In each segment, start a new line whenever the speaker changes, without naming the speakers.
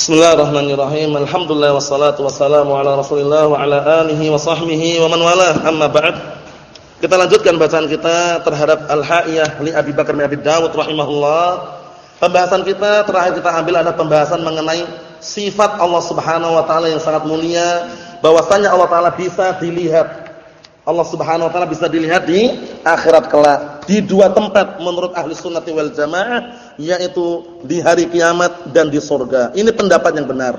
Bismillahirrahmanirrahim. Alhamdulillah wassalatu wassalamu ala Rasulillah wa ala alihi wa sahbihi wa man walah. Amma ba'd. Kita lanjutkan bacaan kita terhadap Al-Ha'iyah li Abi Bakar bin Abi Dawud rahimahullah. Pembahasan kita terakhir kita ambil ada pembahasan mengenai sifat Allah Subhanahu wa taala yang sangat mulia, bahwasanya Allah taala bisa dilihat. Allah Subhanahu wa taala bisa dilihat di akhirat kelak di dua tempat menurut ahli sunnati wal jamaah yaitu di hari kiamat dan di surga. Ini pendapat yang benar.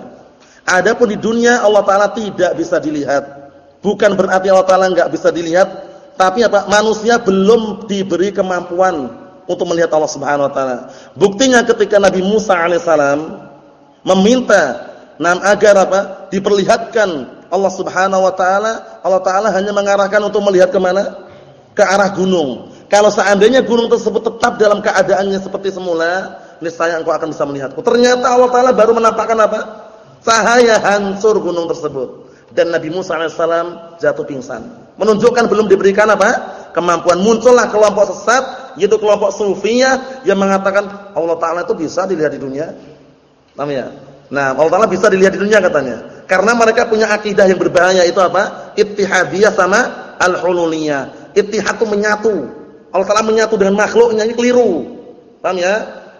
Adapun di dunia Allah taala tidak bisa dilihat. Bukan berarti Allah taala enggak bisa dilihat, tapi apa? Manusia belum diberi kemampuan untuk melihat Allah Subhanahu wa taala. Buktinya ketika Nabi Musa alaihissalam meminta nam agar apa? diperlihatkan Allah Subhanahu wa taala, Allah taala hanya mengarahkan untuk melihat ke mana? Ke arah gunung. Kalau seandainya gunung tersebut tetap dalam keadaannya seperti semula, niscaya engkau akan bisa melihatku. Ternyata Allah Taala baru menampakkan apa? Cahaya hancur gunung tersebut. Dan Nabi Musa AS jatuh pingsan. Menunjukkan belum diberikan apa? Kemampuan. Muncullah kelompok sesat, yaitu kelompok sufiyah yang mengatakan Allah Taala itu bisa dilihat di dunia. Paham ya? Nah, Allah Taala bisa dilihat di dunia katanya. Karena mereka punya akidah yang berbahaya itu apa? Ittihadiyah sama al-hululiyah. Ittihad itu menyatu Allah Taala menyatu dengan makhluknya ini keliru. Paham ya?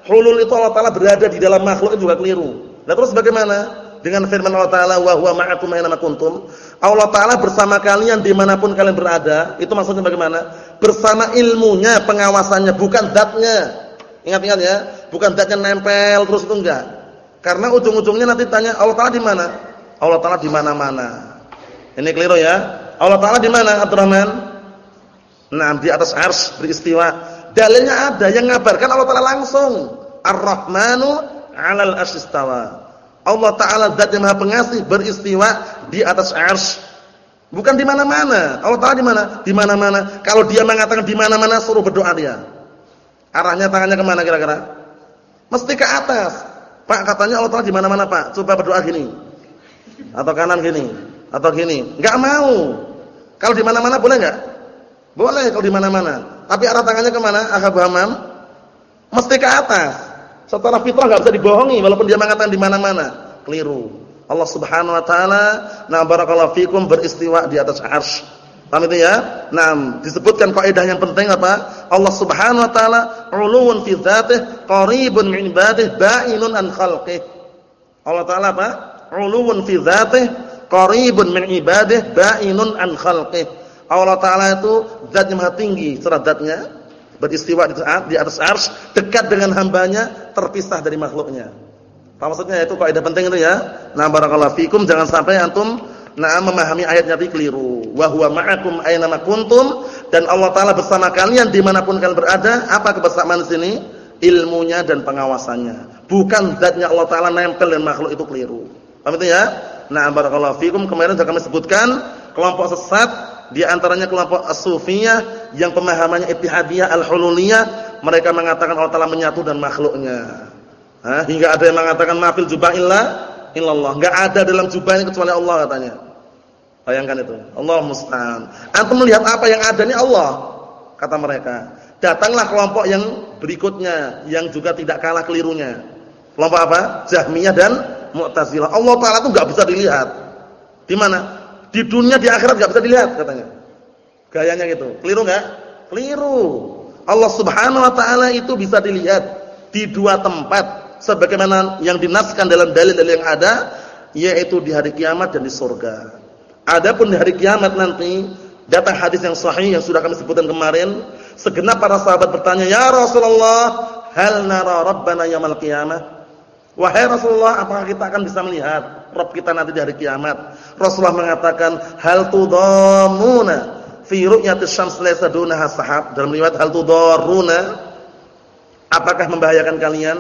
Hulul itu Allah Taala berada di dalam makhluk itu juga keliru. Nah terus bagaimana? Dengan firman Allah Taala wa huwa ma'akum aina kuntum. Allah Taala bersama kalian di mana pun kalian berada. Itu maksudnya bagaimana? Bersama ilmunya, pengawasannya, bukan zatnya. Ingat-ingat ya, bukan zatnya nempel terus itu enggak. Karena ujung-ujungnya nanti tanya Allah Taala di mana? Allah Taala di mana-mana. Ini keliru ya. Allah Taala di mana, Abdurrahman? Nah, di atas ars beristiwa. Dalilnya ada yang ngabarkan Allah Taala langsung. Ar-Rahmanu 'alal arsyistawa. Allah Taala zat yang Maha Pengasih beristiwa di atas ars. Bukan di mana-mana. Allah Taala di mana? Di mana-mana. Kalau dia mengatakan di mana-mana suruh berdoa dia. Arahnya tangannya ke mana kira-kira? Mesti ke atas. Pak katanya Allah Taala di mana-mana, Pak. Coba berdoa gini. Atau kanan gini, atau gini. Enggak mau. Kalau di mana-mana boleh enggak? Boleh kalau di mana-mana. Tapi arah tangannya ke mana? Abu Hamam? Mesti ke atas. Setelah fitrah enggak bisa dibohongi walaupun dia mengatakan di mana-mana. Keliru. Allah Subhanahu wa taala, na barakallahu fikum beristiwa di atas arsy. Paham itu ya? Nah, disebutkan kaidah yang penting apa? Allah Subhanahu wa taala uluwun fi dzatihi, qaribun min ibadihi, ba'inun an khalqihi. Allah taala apa? Uluwun fi dzatihi, qaribun min ibadihi, ba'inun an khalqihi. Allah Taala itu zat yang maha tinggi secara zatnya, beristiwa di atas ars, dekat dengan hambanya, terpisah dari makhluknya. Apa maksudnya? Itu kaidah penting itu ya. Nah, barakallahu fikum jangan sampai antum nah memahami ayatnya itu keliru. Wa huwa ma'akum aina kuntum dan Allah Taala bersama kalian di mana pun kalian berada. Apa kebersamaan di sini? Ilmunya dan pengawasannya. Bukan zatnya Allah Taala nempel dengan makhluk itu keliru. Paham itu ya? Nah, barakallahu fikum kemarin sudah kami sebutkan kelompok sesat di antaranya kelompok as-sufiyah yang pemahamannya ittihadiyah al-hululiyah, mereka mengatakan Allah Taala menyatu dan makhluknya. Hah? hingga ada yang mengatakan mafil jubah illa illallah. Enggak ada dalam jubah ini kecuali Allah katanya. Bayangkan itu. Allah musta'an. Antum melihat apa yang ada ini Allah kata mereka. Datanglah kelompok yang berikutnya yang juga tidak kalah kelirunya. Kelompok apa? Jahmiyah dan Mu'tazilah. Allah Taala itu enggak bisa dilihat. Di mana? Di dunia di akhirat enggak bisa dilihat katanya. Gayanya gitu. Keliru enggak? Keliru. Allah Subhanahu wa taala itu bisa dilihat di dua tempat sebagaimana yang dinaskan dalam dalil-dalil yang ada yaitu di hari kiamat dan di surga. Adapun di hari kiamat nanti datang hadis yang sahih yang sudah kami sebutkan kemarin, segenap para sahabat bertanya, "Ya Rasulullah, hal nara rabbana yaumil qiyamah?" Wahai Rasulullah, apakah kita akan bisa melihat Rabb kita nanti di hari kiamat? Rasulullah mengatakan, "Hal tudamuna fi ru'yatis syams laysa dunaha sahab?" Dalam riwayat, "Hal tudarruna?" Apakah membahayakan kalian?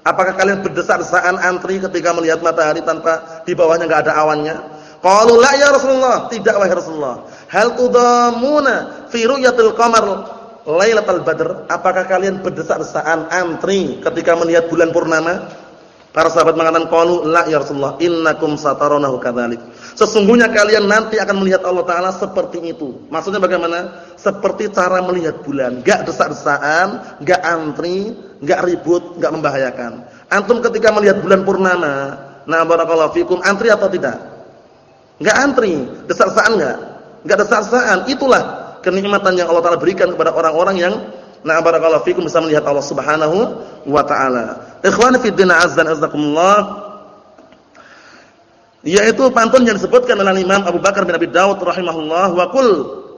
Apakah kalian berdesak-desakan antri ketika melihat matahari tanpa di bawahnya enggak ada awannya? Qalu la ya Rasulullah, tidak wahai Rasulullah. Hal tudamuna fi ru'yatil qamar lailatul badr? Apakah kalian berdesak-desakan antri ketika melihat bulan purnama? Para sahabat mengatakan qalu la ya Rasulullah innakum sataronahu kadzalik. Sesungguhnya kalian nanti akan melihat Allah taala seperti itu. Maksudnya bagaimana? Seperti cara melihat bulan, enggak desak-desakan, enggak antri, enggak ribut, enggak membahayakan. Antum ketika melihat bulan purnama, Nah, barakallahu fikum antri atau tidak? Enggak antri, desak-desakan enggak? Enggak desak-desakan. Itulah kenikmatan yang Allah Taala berikan kepada orang-orang yang nah barakallahu fikum bisa melihat Allah Subhanahu wa taala. Ikhwani fi din azza azakumullah. Yaitu pantun yang disebutkan oleh Imam Abu Bakar bin Abi Dawud rahimahullah wa qul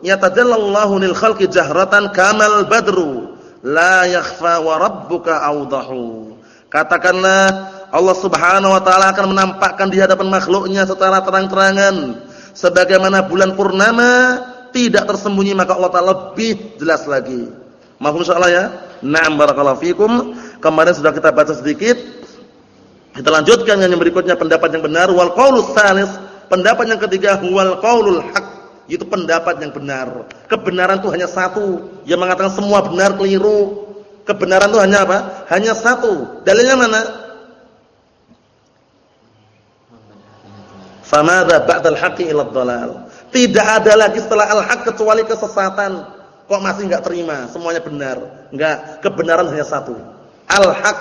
yatajallallahu lil khalqi jahratan kamal badru la yakhfa wa rabbuka awdahu. Katakanlah Allah Subhanahu wa taala akan menampakkan di hadapan makhluknya secara terang-terangan sebagaimana bulan purnama tidak tersembunyi maka Allah taala lebih jelas lagi. Mahfum insyaallah ya. Na'am barakallahu fikum. Kemarin sudah kita baca sedikit. Kita lanjutkan yang berikutnya pendapat yang benar wal qaulus tsalis. Pendapat yang ketiga wal qaulul haq. Itu pendapat yang benar. Kebenaran itu hanya satu. Yang mengatakan semua benar keliru. Kebenaran itu hanya apa? Hanya satu. Dalilnya mana? Famadha ba'dal haqqi ila dhalal. Tidak ada lagi setelah al-haq kecuali kesesatan. Kok masih enggak terima? Semuanya benar. Enggak, kebenaran hanya satu. Al-haq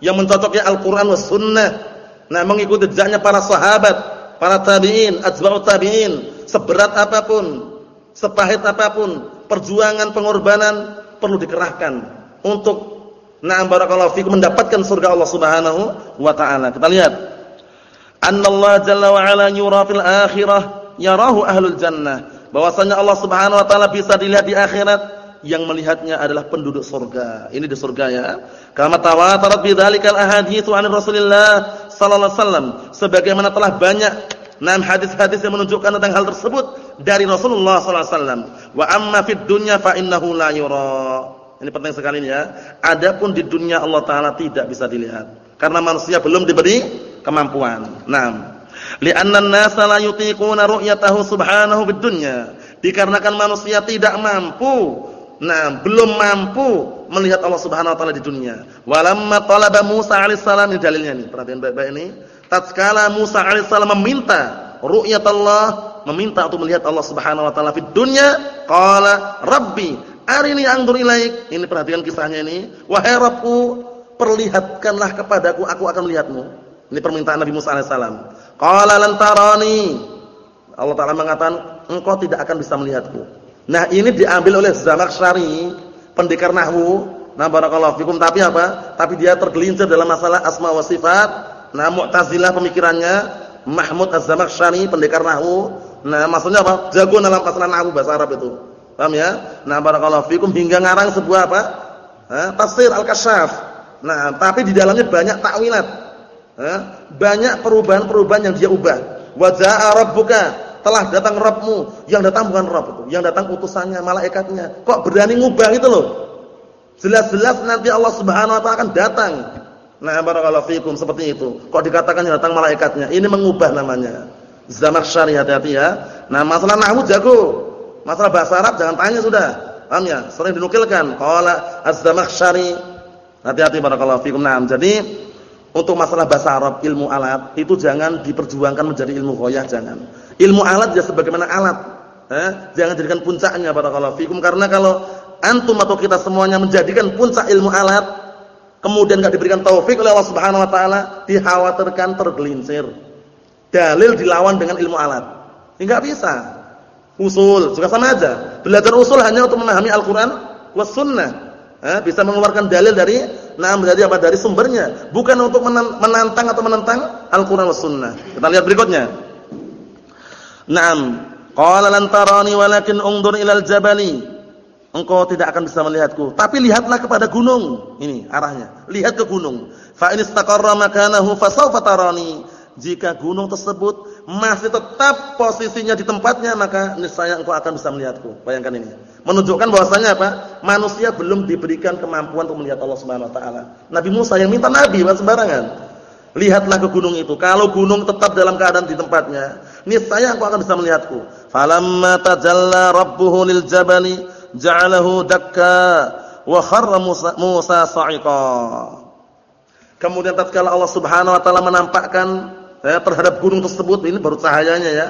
yang mencocoknya Al-Qur'an was sunnah. Nah, mengikuti jejaknya para sahabat, para tabi'in, atba'ut tabi'in, seberat apa pun, sepahit apa pun, perjuangan pengorbanan perlu dikerahkan untuk na'am barakallahu fikum mendapatkan surga Allah Subhanahu wa taala. Kita lihat Allah jalla wa ala yura fil akhirah yarahu ahlul jannah. Bahwasanya Allah Subhanahu wa taala bisa dilihat di akhirat yang melihatnya adalah penduduk surga. Ini di surga ya. Kama tawatarat bidzalikal ahaditsu an Rasulillah sallallahu alaihi wasallam. Sebagaimana telah banyak enam hadis-hadis yang menunjukkan tentang hal tersebut dari Rasulullah sallallahu alaihi wasallam. Wa amma fid dunya fa innahu la yura. Ini penting sekali ya. Adapun di dunia Allah taala tidak bisa dilihat karena manusia belum diberi kemampuan. Naam. Li'anna an-nasa la yutiquna ru'yatahu subhanahu bid dunya. Dikarenakan manusia tidak mampu Nah, belum mampu melihat Allah Subhanahu wa taala di dunia. Walamma talaba Musa alaihissalam ini dalilnya nih, perhatian baik-baik ini. Tatkala Musa alaihissalam meminta ru'yat Allah, meminta untuk melihat Allah Subhanahu wa taala di dunia, qala rabbi arini anzur ilaik. Ini perhatikan kisahnya ini. Wahai Rabbku, perlihatkanlah kepadaku aku akan melihatmu. Ini permintaan Nabi Musa alaihissalam. Qala lan tarani. Allah Taala mengatakan, engkau tidak akan bisa melihatku. Nah, ini diambil oleh Zamakhsyari, pendekar nahwu. Nah, barakallahu fikum, tapi apa? Tapi dia tergelincir dalam masalah asma wa sifat. Nah, Mu'tazilah pemikirannya, Mahmud Az-Zamakhsyari, pendekar nahwu. Nah, maksudnya apa? Jago dalam masalah nahwu bahasa Arab itu. Paham ya? Nah, barakallahu fikum hingga ngarang sebuah apa? Ha? Tafsir Al-Kasyaf. Nah, tapi di dalamnya banyak takwilat. Banyak perubahan-perubahan yang dia ubah. Wa jaa rabbuka, telah datang Rabbmu. Yang datang bukan Rabb itu, yang datang utusannya, malaikatnya. Kok berani ngubah itu loh? Jelas-jelas nanti Allah Subhanahu wa taala akan datang. Nah, barakallahu fikum seperti itu. Kok dikatakan yang datang malaikatnya? Ini mengubah namanya. Zamakhsyari hati-hati ya. Nah, masalah nahwu jago. Masalah bahasa Arab jangan tanya sudah. Paham ya? Sering dinukilkan. Qala Az-Zamakhsyari. Hati-hati barakallahu fikum. Nah, jadi untuk masalah bahasa Arab, ilmu alat itu jangan diperjuangkan menjadi ilmu ghoyah jangan. Ilmu alat ya sebagaimana alat. Eh, jangan jadikan puncaknya barakallahu fikum karena kalau antum atau kita semuanya menjadikan puncak ilmu alat kemudian enggak diberikan taufik oleh Allah Subhanahu wa taala, dikhawatirkan tergelincir. Dalil dilawan dengan ilmu alat. Enggak bisa. Usul juga sama aja. Belajar usul hanya untuk memahami Al-Qur'an was sunnah. Eh, bisa mengeluarkan dalil dari nah dari apa dari sumbernya, bukan untuk menantang atau menentang Al-Qur'an was sunnah. Kita lihat berikutnya. Naam, qala lan tarani walakin undur ilal jabali. Engkau tidak akan bisa melihatku, tapi lihatlah kepada gunung. Ini arahnya. Lihat ke gunung. Fa in istaqarra makanahu fasawfa tarani. Jika gunung tersebut masih tetap posisinya di tempatnya, maka niscaya engkau akan bisa melihatku. Bayangkan ini. Menunjukkan bahwasanya apa? Manusia belum diberikan kemampuan untuk melihat Allah Subhanahu wa taala. Nabi Musa yang minta nabi, bukan sembarangan. Lihatlah ke gunung itu. Kalau gunung tetap dalam keadaan di tempatnya, niscaya engkau akan bisa melihatku. Falamma tajalla rabbuhu lil jabali ja'alahu dakka wa kharra Musa, Musa sa'iqa. Kemudian tatkala Allah Subhanahu wa taala menampakkan ya, terhadap gunung tersebut ini baru cahayanya ya.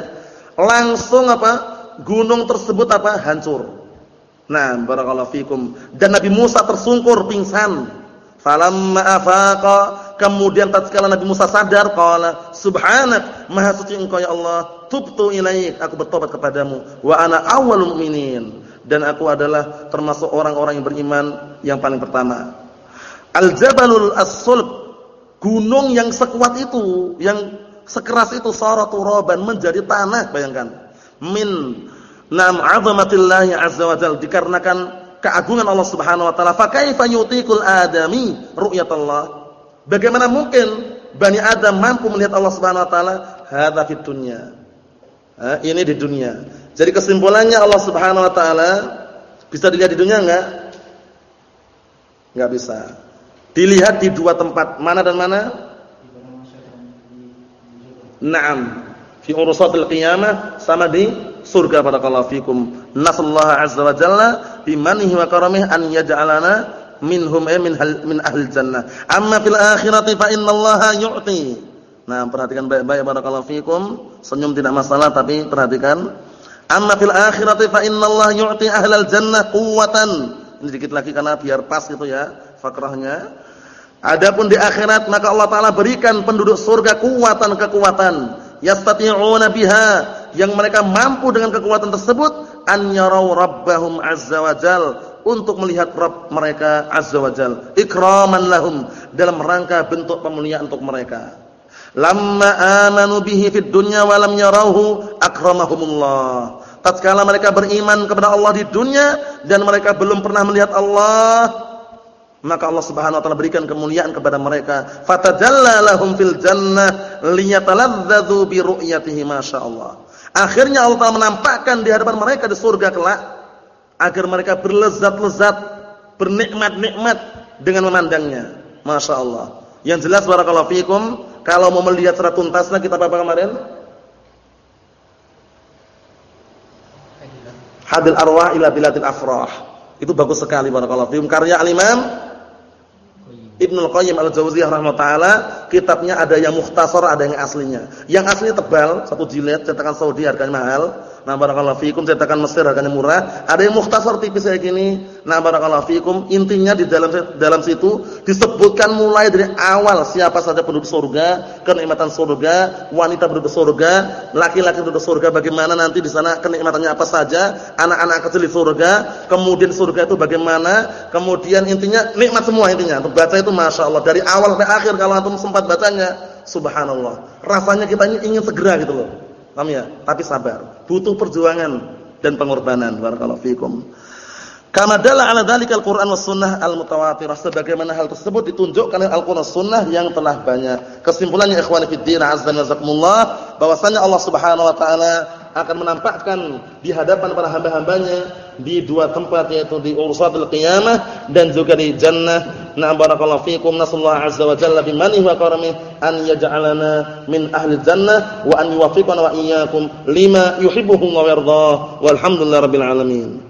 Langsung apa? Gunung tersebut apa? Hancur. Nah, barakallahu fikum. Dan Nabi Musa tersungkur pingsan. Falamma afaqa Kemudian tatkala Nabi Musa sadar, qala subhanak, maha suci engkau ya Allah, tubtu ilaik, aku bertobat kepadamu, wa ana awwalul mu'minin. Dan aku adalah termasuk orang-orang yang beriman yang paling pertama. Al-jabalul as-sulb, gunung yang sekuat itu, yang sekeras itu saratu roban menjadi tanah, bayangkan. Min nam 'azamatillahi azza wa jalla dikarenakan keagungan Allah Subhanahu wa taala. Fa kaifa yutiqul adami ru'yatullah? Bagaimana mungkin Bani Adam mampu melihat Allah Subhanahu wa taala? Hadza fid dunya. ini di dunia. Jadi kesimpulannya Allah Subhanahu wa taala bisa dilihat di dunia enggak? Enggak bisa. Dilihat di dua tempat, mana dan mana? Naam. Fi urusatil qiyamah sama di surga barakallahu fikum. Nasallahu azza wa jalla bimanihi wa karamih an yaj'alana minhum ay min hal, min ahli jannah. Amma fil akhirati fa innallaha yu'ti. Nah, perhatikan baik-baik barakallahu fikum. Senyum tidak masalah tapi perhatikan. Amma fil akhirati fa innallaha yu'ti ahlal jannah quwwatan. Ini sedikit lagi karena biar pas gitu ya fakrahnya. Adapun di akhirat maka Allah taala berikan penduduk surga kekuatan-kekuatan. Yastati'una biha. Yang mereka mampu dengan kekuatan tersebut an yarau rabbahum azza wajal untuk melihat Rabb mereka azza wajal ikraman lahum. Dalam rangka bentuk pemuliaan untuk mereka. Lamma amanu bihi fid dunya wa lam yarauhu akramahumullah. Tatkala mereka beriman kepada Allah di dunia dan mereka belum pernah melihat Allah maka Allah Subhanahu wa taala berikan kemuliaan kepada mereka. Fatajalla lahum fil jannah liyataladzzu bi ru'yatihi masyaallah akhirnya Allah taala menampakkan di hadapan mereka di surga kelak agar mereka berlezat-lezat bernikmat-nikmat dengan memandangnya masyaallah yang jelas barakallahu fikum kalau mau melihat secara tuntasnya kita apa kemarin? Hadil arwah ila biladil afrah. Itu bagus sekali barakallahu fikum. Karya al-Imam Ibnu Qayyim Al-Jauziyah rahimahutaala kitabnya ada yang mukhtasar, ada yang aslinya. Yang aslinya tebal, satu jilid, cetakan Saudi harganya mahal. Nah, barakallahu fikum cetakan Mesir harganya murah. Ada yang mukhtasar tipis kayak gini. Nah, barakallahu fikum intinya di dalam dalam situ disebutkan mulai dari awal siapa saja penduduk surga, kenikmatan surga, wanita penduduk surga, laki-laki penduduk surga bagaimana nanti di sana kenikmatannya apa saja, anak-anak kecil di surga, kemudian surga itu bagaimana, kemudian intinya nikmat semua intinya. Baca itu Masya Allah dari awal sampai akhir kalau antum sempat bacanya, subhanallah. Rasanya kita ini ingin segera gitu loh. Paham ya? Tapi sabar. Butuh perjuangan dan pengorbanan. Barakallahu fikum. Kama dalla ala dzalikal Qur'an was sunnah al-mutawatirah sebagaimana hal tersebut ditunjukkan oleh Al-Qur'an sunnah yang telah banyak. Kesimpulannya ikhwani fid din azza wa jazakumullah bahwasanya Allah Subhanahu wa taala akan menampakkan di hadapan para hamba-hambanya di dua tempat yaitu di ursatul qiyamah dan juga di jannah. Na barakallahu fikum nasallahu azza wa jalla bimanihi wa karamih an yaj'alana min ahli jannah wa an yuwaffiqana wa iyyakum lima yuhibbuhu wa yardah. Walhamdulillahirabbil alamin.